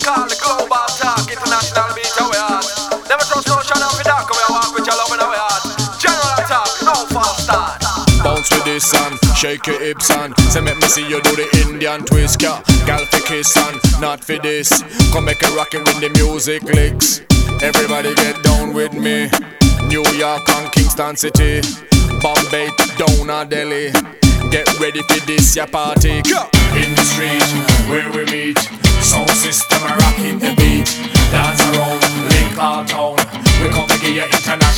call the global talk, international beat we heart. Never trust no channel for that, come here walk with your love in our heart. General talk, no false start. Bounce with this and shake your hips and say make me see you do the Indian twist, yeah. Gal for kiss and not for this. Come make a rocket with the music licks. Everybody get down with me. New York and Kingston City, Bombay down to Delhi. Get ready for this ya party. In the street where we meet, sound system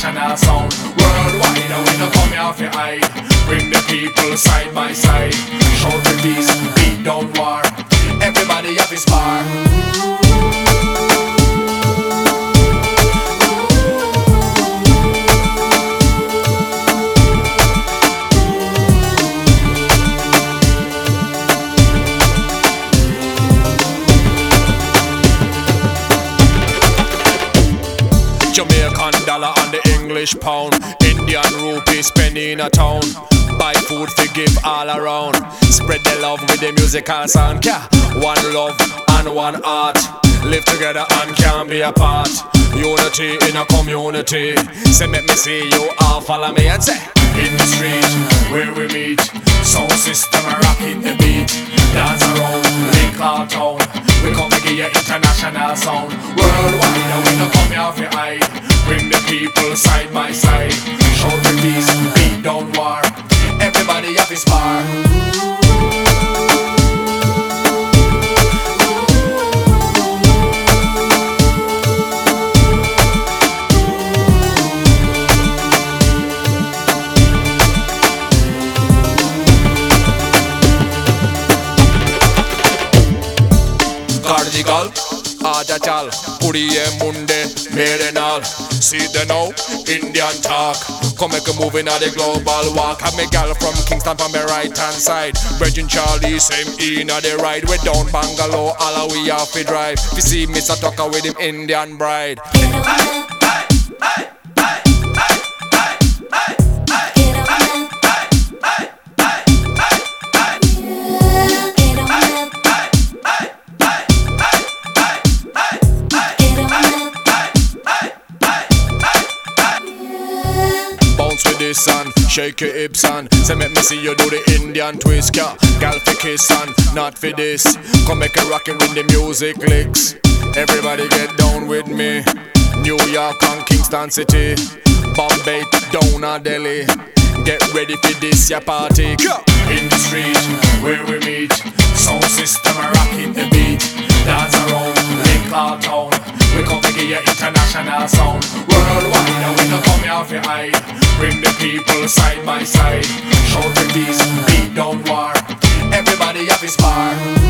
international sound. Worldwide, we don't come here for hide. Bring the people side by side. Shout the peace, beat down war. Everybody have his bar. Jamaican dollar and the English pound. Indian rupee spending in a town. Buy food for give all around. Spread the love with the musical sound. Yeah. One love and one heart. Live together and can be apart. Unity in a community. Say make me see you all follow me and say in the street where we meet. Sound system rocking the beat. Dance around, link our town. We come to give you international sound. Worldwide, we don't come here for hide people side by side. Show the peace, beat down war. Everybody have his bar. call. Ajajal, Puriye Munde, Merenal. See the now, Indian talk. Come make a move in the global walk. Have me gal from Kingston from my right hand side. Virgin Charlie, same in the ride. We down Bangalore, all we off we drive. We see Mr. Tucker with him Indian bride. And shake your hips and say make me see you do the Indian twist, yeah. Gal for kiss and not for this. Come make a rockin' with the music licks. Everybody get down with me. New York and Kingston City, Bombay down to Delhi. Get ready for this ya party. In the street where we meet, sound system rocking the beat. Dance around, our town. We come to give international sound. Come here for hide. Bring the people side by side. Show the peace, beat down war. Everybody have his bar.